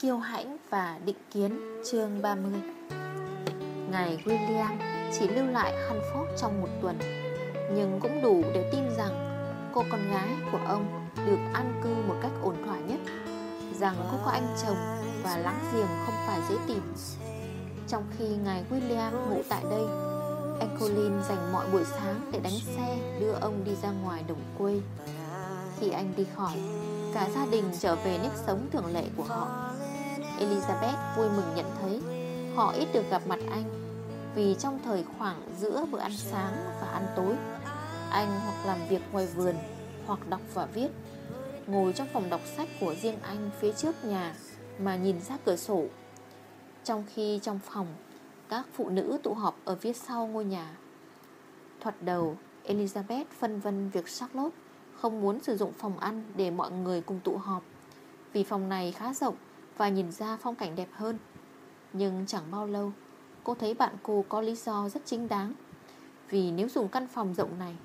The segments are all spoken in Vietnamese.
Kiêu hãnh và định kiến, chương 30 Ngài William chỉ lưu lại Hanford trong một tuần, Nhưng cũng đủ để tin rằng cô con gái của ông được an cư một cách ổn thỏa nhất, Rằng cô có anh chồng và láng giềng không phải dễ tìm. Trong khi ngài William ngủ tại đây, Anh Colin dành mọi buổi sáng để đánh xe đưa ông đi ra ngoài đồng quê. Khi anh đi khỏi, Cả gia đình trở về nếp sống thường lệ của họ. Elizabeth vui mừng nhận thấy Họ ít được gặp mặt anh, Vì trong thời khoảng giữa bữa ăn sáng và ăn tối, Anh hoặc làm việc ngoài vườn Hoặc đọc và viết, Ngồi trong phòng đọc sách của riêng anh phía trước nhà Mà nhìn ra cửa sổ. Trong khi trong phòng, Các phụ nữ tụ họp ở phía sau ngôi nhà. Thoạt đầu, Elizabeth phân vân việc Charlotte Không muốn sử dụng phòng ăn để mọi người cùng tụ họp, Vì phòng này khá rộng và nhìn ra phong cảnh đẹp hơn. Nhưng chẳng bao lâu, Cô thấy bạn cô có lý do rất chính đáng. Vì nếu dùng căn phòng rộng này,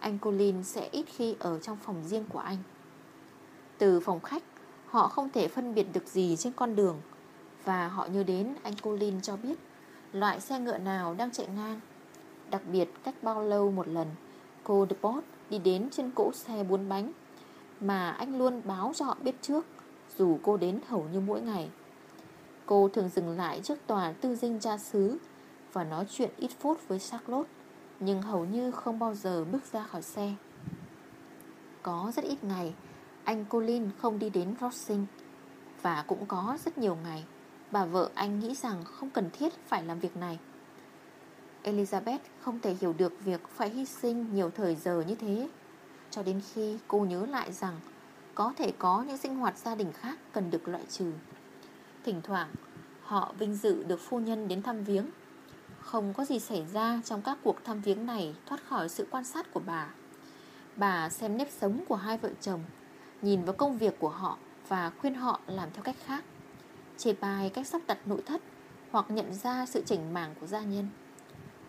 Anh Colin sẽ ít khi ở trong phòng riêng của anh. Từ phòng khách, Họ không thể phân biệt được gì trên con đường. Và họ nhớ đến anh Colin cho biết Loại xe ngựa nào đang chạy ngang. Đặc biệt cách bao lâu một lần, Cô DePort đi đến trên cỗ xe bốn bánh Mà anh luôn báo cho họ biết trước. Dù cô đến hầu như mỗi ngày. Cô thường dừng lại trước tòa tư dinh cha xứ Và nói chuyện ít phút với Charlotte, Nhưng hầu như không bao giờ bước ra khỏi xe. Có rất ít ngày, anh Colin không đi đến Rossing Và cũng có rất nhiều ngày, Bà vợ anh nghĩ rằng không cần thiết phải làm việc này. Elizabeth không thể hiểu được việc phải hy sinh nhiều thời giờ như thế, Cho đến khi cô nhớ lại rằng có thể có những sinh hoạt gia đình khác cần được loại trừ. Thỉnh thoảng, họ vinh dự được phu nhân đến thăm viếng. Không có gì xảy ra trong các cuộc thăm viếng này thoát khỏi sự quan sát của bà. Bà xem nếp sống của hai vợ chồng, Nhìn vào công việc của họ Và khuyên họ làm theo cách khác. Chê bài cách sắp đặt nội thất Hoặc nhận ra sự chỉnh mảng của gia nhân.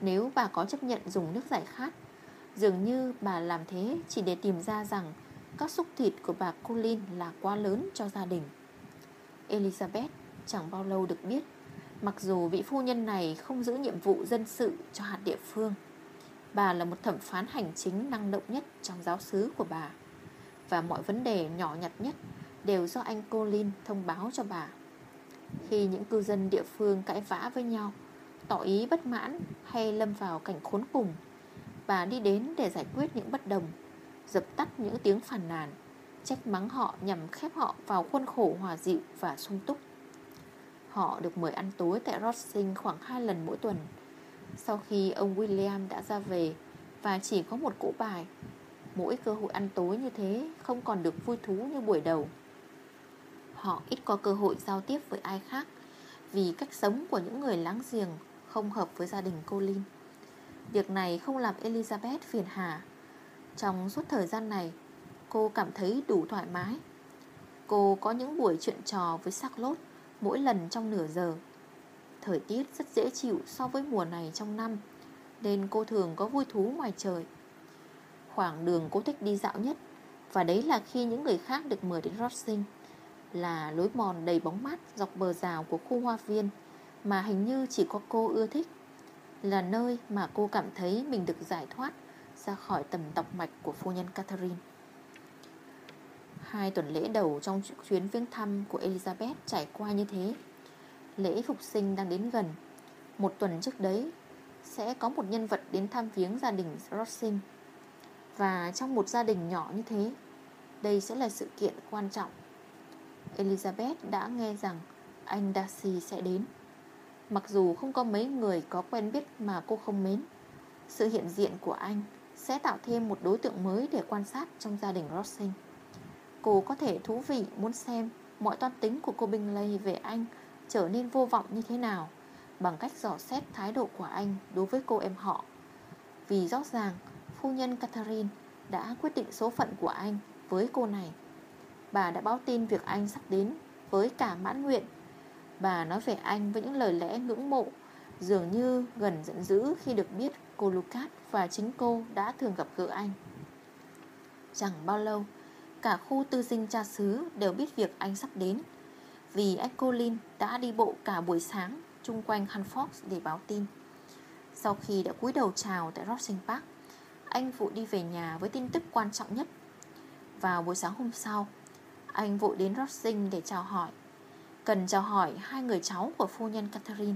Nếu bà có chấp nhận dùng nước giải khát, Dường như bà làm thế chỉ để tìm ra rằng các xúc thịt của bà Colin là quá lớn cho gia đình. Elizabeth chẳng bao lâu được biết, Mặc dù vị phu nhân này không giữ nhiệm vụ dân sự cho hạt địa phương, Bà là một thẩm phán hành chính năng động nhất trong giáo xứ của bà. Và mọi vấn đề nhỏ nhặt nhất Đều do anh Colin thông báo cho bà. Khi những cư dân địa phương cãi vã với nhau, Tỏ ý bất mãn hay lâm vào cảnh khốn cùng, Bà đi đến để giải quyết những bất đồng Dập tắt những tiếng phàn nàn, Trách mắng họ nhằm khép họ vào khuôn khổ hòa dịu và sung túc. Họ được mời ăn tối tại Rossing khoảng 2 lần mỗi tuần. Sau khi ông William đã ra về Và chỉ có một cỗ bài, Mỗi cơ hội ăn tối như thế Không còn được vui thú như buổi đầu. Họ ít có cơ hội giao tiếp với ai khác Vì cách sống của những người láng giềng Không hợp với gia đình Colin. Việc này không làm Elizabeth phiền hà. Trong suốt thời gian này, Cô cảm thấy đủ thoải mái. Cô có những buổi chuyện trò với Charlotte Mỗi lần trong nửa giờ. Thời tiết rất dễ chịu so với mùa này trong năm, Nên cô thường có vui thú ngoài trời. Khoảng đường cô thích đi dạo nhất, Và đấy là khi những người khác được mời đến Rossing, Là lối mòn đầy bóng mát Dọc bờ rào của khu hoa viên Mà hình như chỉ có cô ưa thích, Là nơi mà cô cảm thấy Mình được giải thoát ra khỏi tầm tọc mạch của phu nhân Catherine. Hai tuần lễ đầu trong chuyến viếng thăm của Elizabeth trải qua như thế, Lễ phục sinh đang đến gần. Một tuần trước đấy, Sẽ có một nhân vật đến thăm viếng gia đình Rossing và trong một gia đình nhỏ như thế, Đây sẽ là sự kiện quan trọng. Elizabeth đã nghe rằng Anh Darcy sẽ đến. Mặc dù không có mấy người có quen biết mà cô không mến, Sự hiện diện của anh sẽ tạo thêm một đối tượng mới để quan sát trong gia đình Rossing Cô có thể thú vị muốn xem Mọi toan tính của cô Bingley về anh Trở nên vô vọng như thế nào Bằng cách dò xét thái độ của anh Đối với cô em họ Vì rõ ràng phu nhân Catherine đã quyết định số phận của anh với cô này. Bà đã báo tin việc anh sắp đến với cả mãn nguyện. Bà nói về anh với những lời lẽ ngưỡng mộ, dường như gần giận dữ khi được biết cô Lucas và chính cô đã thường gặp gỡ anh. Chẳng bao lâu, cả khu tư dinh cha xứ đều biết việc anh sắp đến. Vì anh Colin đã đi bộ cả buổi sáng chung quanh Hanfox để báo tin Sau khi đã cúi đầu chào tại Rossing Park Anh vội đi về nhà với tin tức quan trọng nhất Vào buổi sáng hôm sau Anh vội đến Rossing để chào hỏi Cần chào hỏi hai người cháu của phu nhân Catherine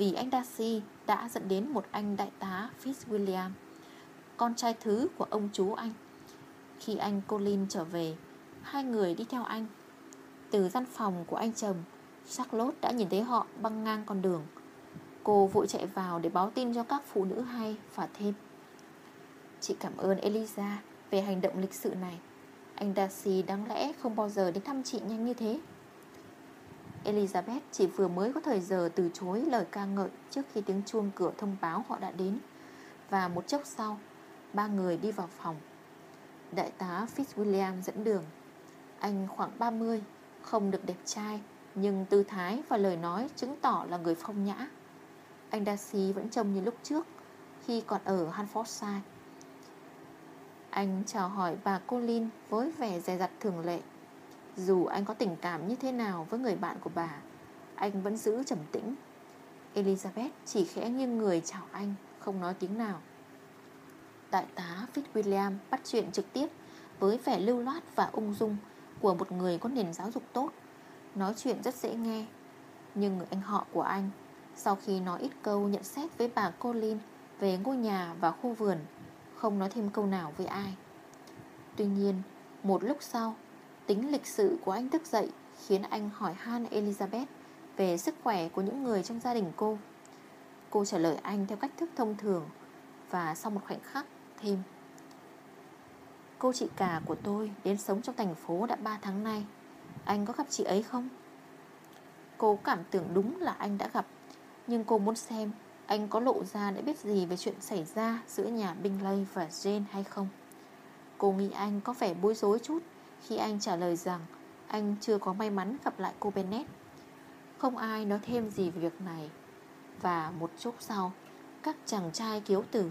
vì anh Darcy đã dẫn đến một anh đại tá Fitzwilliam, Con trai thứ của ông chú anh. Khi anh Colin trở về, Hai người đi theo anh. Từ gian phòng của anh chồng, Charlotte đã nhìn thấy họ băng ngang con đường. Cô vội chạy vào để báo tin cho các phụ nữ hay và thêm. Chị cảm ơn Eliza về hành động lịch sự này. Anh Darcy đáng lẽ không bao giờ đến thăm chị nhanh như thế. Elizabeth chỉ vừa mới có thời giờ từ chối lời ca ngợi Trước khi tiếng chuông cửa thông báo họ đã đến. Và một chốc sau, Ba người đi vào phòng. Đại tá Fitzwilliam dẫn đường. Anh khoảng 30 Không được đẹp trai, Nhưng tư thái và lời nói chứng tỏ là người phong nhã. Anh Darcy vẫn trông như lúc trước, Khi còn ở Hanfordshire Anh chào hỏi bà Colin với vẻ dè dặt thường lệ. Dù anh có tình cảm như thế nào với người bạn của bà, Anh vẫn giữ trầm tĩnh. Elizabeth chỉ khẽ nghiêng người chào anh, Không nói tiếng nào. Đại tá Fitzwilliam bắt chuyện trực tiếp Với vẻ lưu loát và ung dung Của một người có nền giáo dục tốt. Nói chuyện rất dễ nghe, Nhưng người anh họ của anh, Sau khi nói ít câu nhận xét với bà Colin Về ngôi nhà và khu vườn, Không nói thêm câu nào với ai. Tuy nhiên, Một lúc sau Tính lịch sự của anh thức dậy Khiến anh hỏi han Elizabeth Về sức khỏe của những người trong gia đình cô Cô trả lời anh theo cách thức thông thường Và sau một khoảnh khắc thêm, Cô chị cả của tôi đến sống trong thành phố đã 3 tháng nay, Anh có gặp chị ấy không? Cô cảm tưởng đúng là anh đã gặp, Nhưng cô muốn xem Anh có lộ ra để biết gì về chuyện xảy ra Giữa nhà Bingley và Jane hay không Cô nghĩ anh có vẻ bối rối chút khi anh trả lời rằng Anh chưa có may mắn gặp lại cô Bennet Không ai nói thêm gì về việc này. Và một chút sau, Các chàng trai kiếu tử